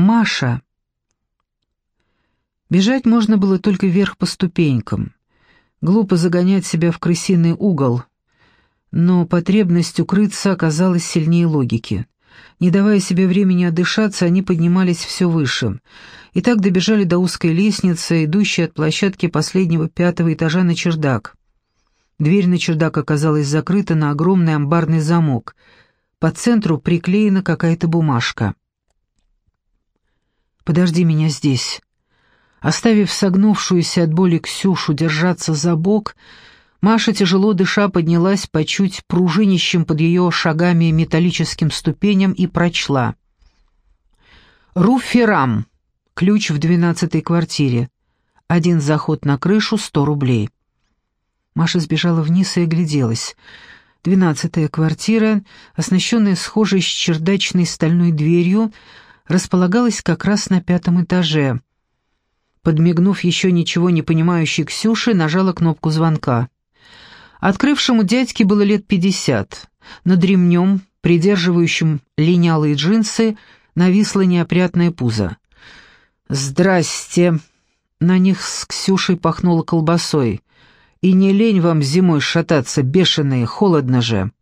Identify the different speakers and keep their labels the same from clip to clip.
Speaker 1: Маша. Бежать можно было только вверх по ступенькам. Глупо загонять себя в крысиный угол, но потребность укрыться оказалась сильнее логики. Не давая себе времени отдышаться, они поднимались все выше. И так добежали до узкой лестницы, идущей от площадки последнего пятого этажа на чердак. Дверь на чердак оказалась закрыта на огромный амбарный замок. По центру приклеена какая-то бумажка. «Подожди меня здесь». Оставив согнувшуюся от боли Ксюшу держаться за бок, Маша, тяжело дыша, поднялась по чуть пружинищем под ее шагами металлическим ступеням и прочла. «Руферам. Ключ в двенадцатой квартире. Один заход на крышу — сто рублей». Маша сбежала вниз и огляделась. Двенадцатая квартира, оснащенная схожей с чердачной стальной дверью, располагалась как раз на пятом этаже. Подмигнув еще ничего не понимающей Ксюше, нажала кнопку звонка. Открывшему дядьке было лет пятьдесят. Над ремнем, придерживающим линялые джинсы, нависло неопрятное пузо. «Здрасте!» На них с Ксюшей пахнуло колбасой. И не лень вам зимой шататься, бешеные, холодно же.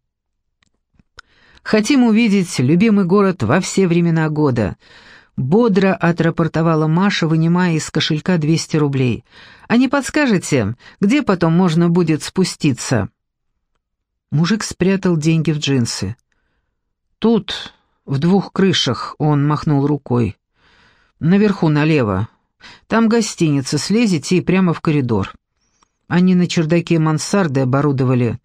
Speaker 1: Хотим увидеть любимый город во все времена года. Бодро отрапортовала Маша, вынимая из кошелька 200 рублей. «А не подскажете, где потом можно будет спуститься?» Мужик спрятал деньги в джинсы. «Тут, в двух крышах», — он махнул рукой. «Наверху налево. Там гостиница, слезете и прямо в коридор». Они на чердаке мансарды оборудовали,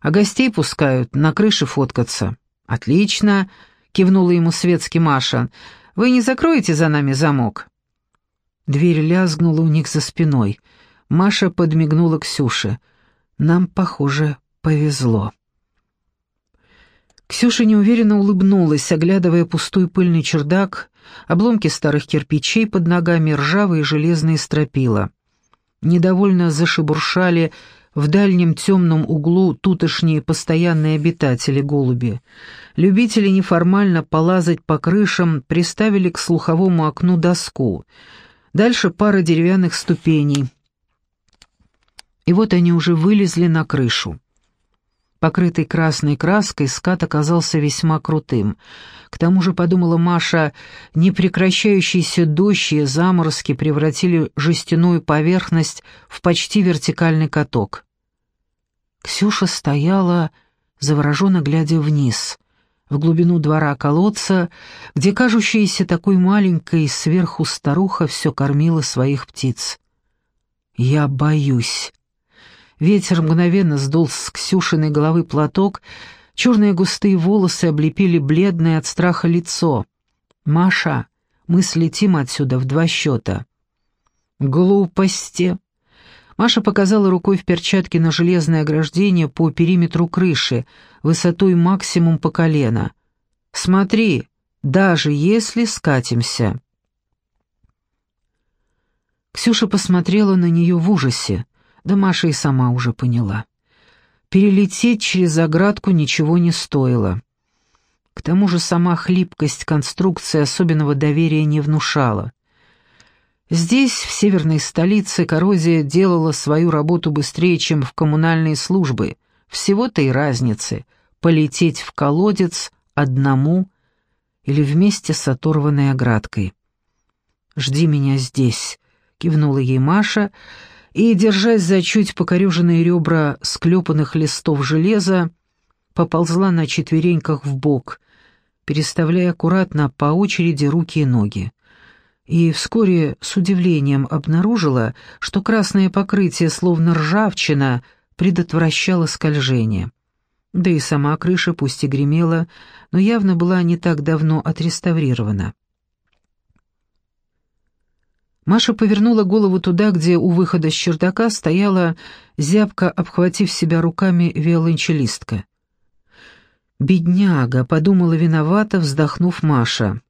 Speaker 1: а гостей пускают на крыше фоткаться. «Отлично!» — кивнула ему светски Маша. «Вы не закроете за нами замок?» Дверь лязгнула у них за спиной. Маша подмигнула Ксюше. «Нам, похоже, повезло». Ксюша неуверенно улыбнулась, оглядывая пустой пыльный чердак, обломки старых кирпичей под ногами, ржавые железные стропила недовольно зашебуршали в дальнем темном углу тутошние постоянные обитатели голуби. Любители неформально полазать по крышам приставили к слуховому окну доску. Дальше пара деревянных ступеней. И вот они уже вылезли на крышу. Покрытый красной краской, скат оказался весьма крутым. К тому же, подумала Маша, непрекращающиеся дождь и заморозки превратили жестяную поверхность в почти вертикальный каток. Ксюша стояла, завороженно глядя вниз, в глубину двора колодца, где кажущаяся такой маленькой сверху старуха все кормила своих птиц. «Я боюсь», Ветер мгновенно сдул с Ксюшиной головы платок, черные густые волосы облепили бледное от страха лицо. «Маша, мы слетим отсюда в два счета». «Глупости!» Маша показала рукой в перчатке на железное ограждение по периметру крыши, высотой максимум по колено. «Смотри, даже если скатимся». Ксюша посмотрела на нее в ужасе. Да Маша и сама уже поняла. Перелететь через оградку ничего не стоило. К тому же сама хлипкость конструкции особенного доверия не внушала. Здесь, в северной столице, коррозия делала свою работу быстрее, чем в коммунальные службы. Всего-то и разницы — полететь в колодец одному или вместе с оторванной оградкой. «Жди меня здесь», — кивнула ей Маша, — и, держась за чуть покореженные ребра склепанных листов железа, поползла на четвереньках в бок, переставляя аккуратно по очереди руки и ноги. И вскоре с удивлением обнаружила, что красное покрытие, словно ржавчина, предотвращало скольжение. Да и сама крыша, пусть и гремела, но явно была не так давно отреставрирована. Маша повернула голову туда, где у выхода с чердака стояла, зябко обхватив себя руками, виолончелистка. «Бедняга», — подумала виновата, вздохнув Маша.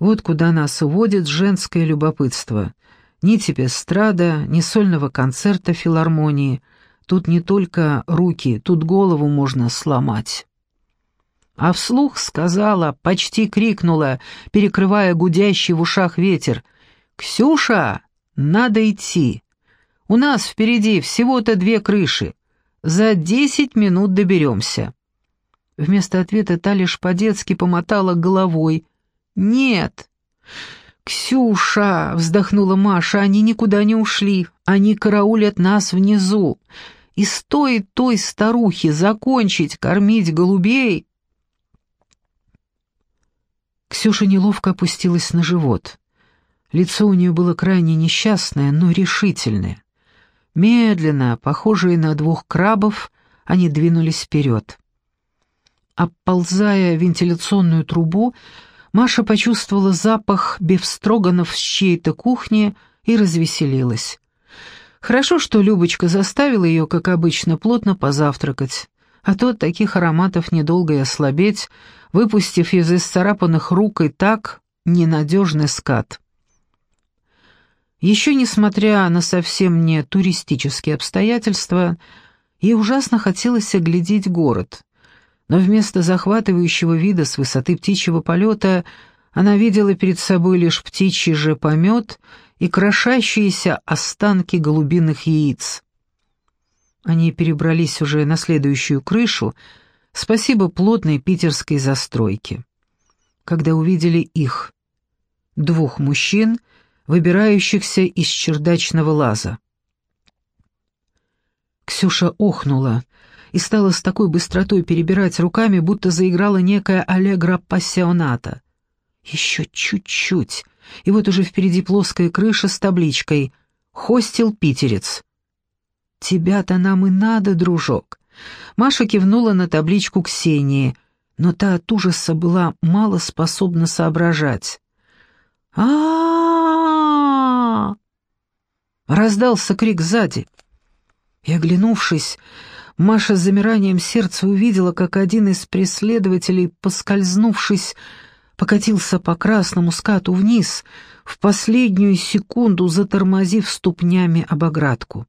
Speaker 1: «Вот куда нас уводит женское любопытство. Ни тебе эстрада, ни сольного концерта филармонии. Тут не только руки, тут голову можно сломать». а вслух сказала, почти крикнула, перекрывая гудящий в ушах ветер. «Ксюша, надо идти. У нас впереди всего-то две крыши. За десять минут доберемся». Вместо ответа та лишь по-детски помотала головой. «Нет». «Ксюша!» — вздохнула Маша. «Они никуда не ушли. Они караулят нас внизу. И стоит той старухе закончить кормить голубей...» Ксюша неловко опустилась на живот. Лицо у нее было крайне несчастное, но решительное. Медленно, похожие на двух крабов, они двинулись вперед. Оползая вентиляционную трубу, Маша почувствовала запах бифстроганов с чьей-то кухни и развеселилась. Хорошо, что Любочка заставила ее, как обычно, плотно позавтракать, а то от таких ароматов недолго и ослабеть, выпустив из исцарапанных рук и так ненадежный скат. Еще несмотря на совсем не туристические обстоятельства, ей ужасно хотелось оглядеть город, но вместо захватывающего вида с высоты птичьего полета она видела перед собой лишь птичий же помет и крошащиеся останки голубиных яиц. Они перебрались уже на следующую крышу, спасибо плотной питерской застройке. Когда увидели их, двух мужчин, выбирающихся из чердачного лаза. Ксюша охнула и стала с такой быстротой перебирать руками, будто заиграла некая аллегра пассионата. Еще чуть-чуть, и вот уже впереди плоская крыша с табличкой «Хостел Питерец». «Тебя-то нам и надо, дружок». Маша кивнула на табличку Ксении, но та от ужаса была мало способна соображать. а а Раздался крик сзади. И, оглянувшись, Маша с замиранием сердца увидела, как один из преследователей, поскользнувшись, покатился по красному скату вниз, в последнюю секунду затормозив ступнями об оградку.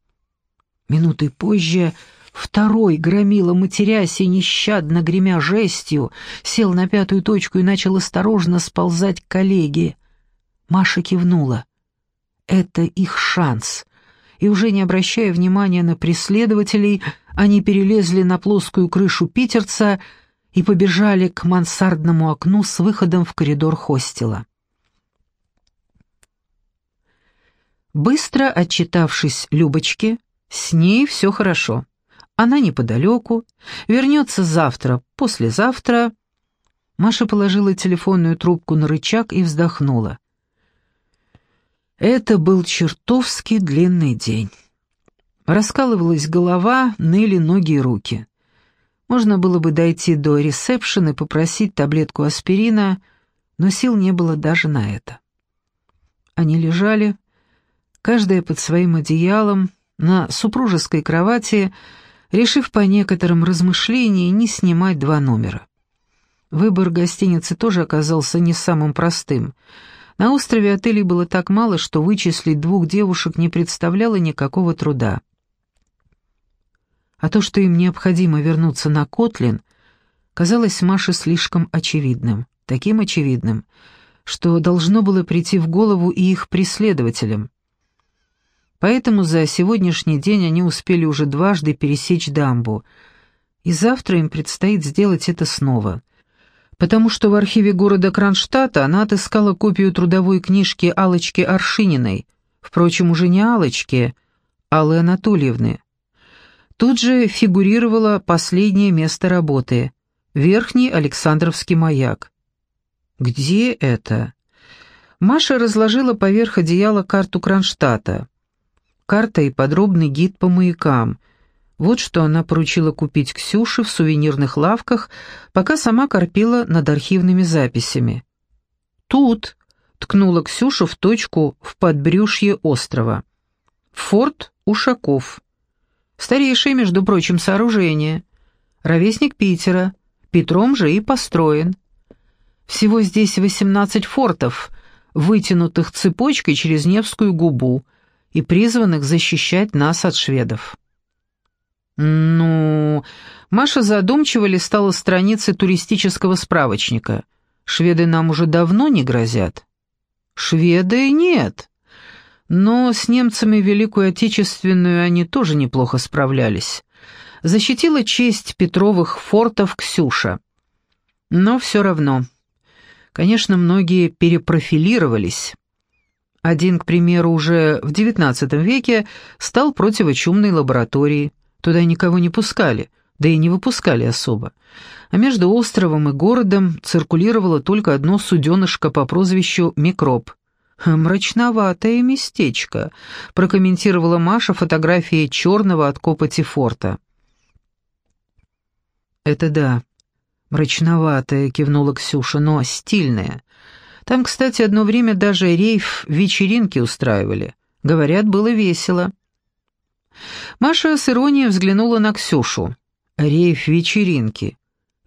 Speaker 1: Минутой позже второй громила, матерясь и нещадно гремя жестью, сел на пятую точку и начал осторожно сползать к коллеге. Маша кивнула. «Это их шанс» и уже не обращая внимания на преследователей, они перелезли на плоскую крышу питерца и побежали к мансардному окну с выходом в коридор хостела. Быстро отчитавшись Любочке, с ней все хорошо. Она неподалеку, вернется завтра, послезавтра. Маша положила телефонную трубку на рычаг и вздохнула. Это был чертовски длинный день. Раскалывалась голова, ныли ноги и руки. Можно было бы дойти до ресепшена и попросить таблетку аспирина, но сил не было даже на это. Они лежали, каждая под своим одеялом, на супружеской кровати, решив по некоторым размышлениям не снимать два номера. Выбор гостиницы тоже оказался не самым простым — на острове отелей было так мало, что вычислить двух девушек не представляло никакого труда. А то, что им необходимо вернуться на Котлин, казалось Маше слишком очевидным, таким очевидным, что должно было прийти в голову и их преследователям. Поэтому за сегодняшний день они успели уже дважды пересечь дамбу, и завтра им предстоит сделать это снова — потому что в архиве города Кронштадта она отыскала копию трудовой книжки Алочки Аршининой, впрочем, уже не Алочки, Аллы Анатольевны. Тут же фигурировало последнее место работы — Верхний Александровский маяк. Где это? Маша разложила поверх одеяла карту Кронштадта. Карта и подробный гид по маякам — вот что она поручила купить Ксюше в сувенирных лавках, пока сама корпела над архивными записями. «Тут», — ткнула Ксюша в точку в подбрюшье острова. «Форт Ушаков. Старейшее, между прочим, сооружение. Ровесник Питера. Петром же и построен. Всего здесь восемнадцать фортов, вытянутых цепочкой через Невскую губу и призванных защищать нас от шведов». Ну, Маша задумчиво листала страницы туристического справочника. Шведы нам уже давно не грозят. Шведы нет. Но с немцами Великую Отечественную они тоже неплохо справлялись. Защитила честь Петровых фортов Ксюша. Но все равно. Конечно, многие перепрофилировались. Один, к примеру, уже в XIX веке стал противочумной лабораторией. Туда никого не пускали, да и не выпускали особо. А между островом и городом циркулировало только одно суденышко по прозвищу «Микроб». «Мрачноватое местечко», — прокомментировала Маша фотографии черного от копоти форта. «Это да, мрачноватое», — кивнула Ксюша, — «но стильное. Там, кстати, одно время даже рейв-вечеринки устраивали. Говорят, было весело». Маша с иронией взглянула на Ксюшу. Рейв-вечеринки.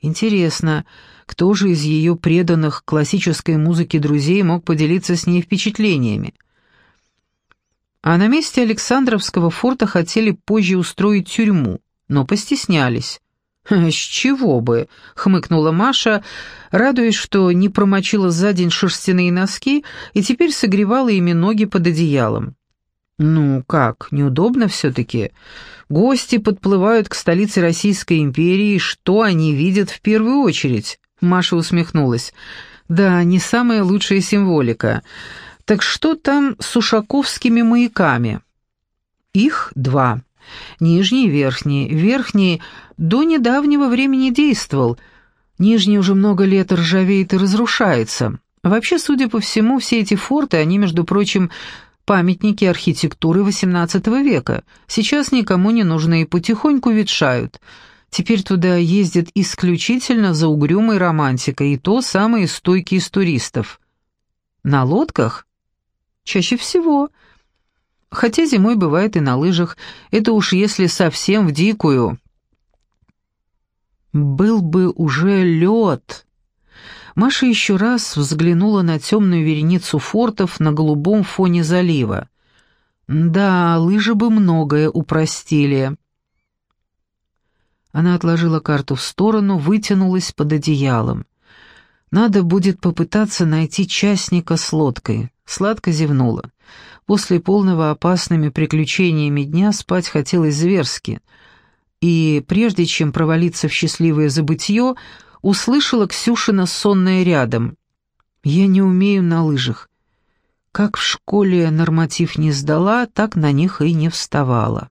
Speaker 1: Интересно, кто же из ее преданных классической музыке друзей мог поделиться с ней впечатлениями? А на месте Александровского форта хотели позже устроить тюрьму, но постеснялись. «С чего бы?» — хмыкнула Маша, радуясь, что не промочила за день шерстяные носки и теперь согревала ими ноги под одеялом. «Ну как, неудобно все-таки. Гости подплывают к столице Российской империи, что они видят в первую очередь?» Маша усмехнулась. «Да, не самая лучшая символика. Так что там с ушаковскими маяками?» «Их два. Нижний и верхний. Верхний до недавнего времени действовал. Нижний уже много лет ржавеет и разрушается. Вообще, судя по всему, все эти форты, они, между прочим, памятники архитектуры XVIII века. Сейчас никому не нужны и потихоньку ветшают. Теперь туда ездят исключительно за угрюмой романтикой, и то самые стойкие из туристов. На лодках? Чаще всего. Хотя зимой бывает и на лыжах, это уж если совсем в дикую. Был бы уже лед. Маша еще раз взглянула на темную вереницу фортов на голубом фоне залива. Да, лыжи бы многое упростили. Она отложила карту в сторону, вытянулась под одеялом. Надо будет попытаться найти частника с лодкой. Сладко зевнула. После полного опасными приключениями дня спать хотелось зверски. И прежде чем провалиться в счастливое забытье, услышала Ксюшина сонная рядом. «Я не умею на лыжах. Как в школе норматив не сдала, так на них и не вставала».